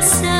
myself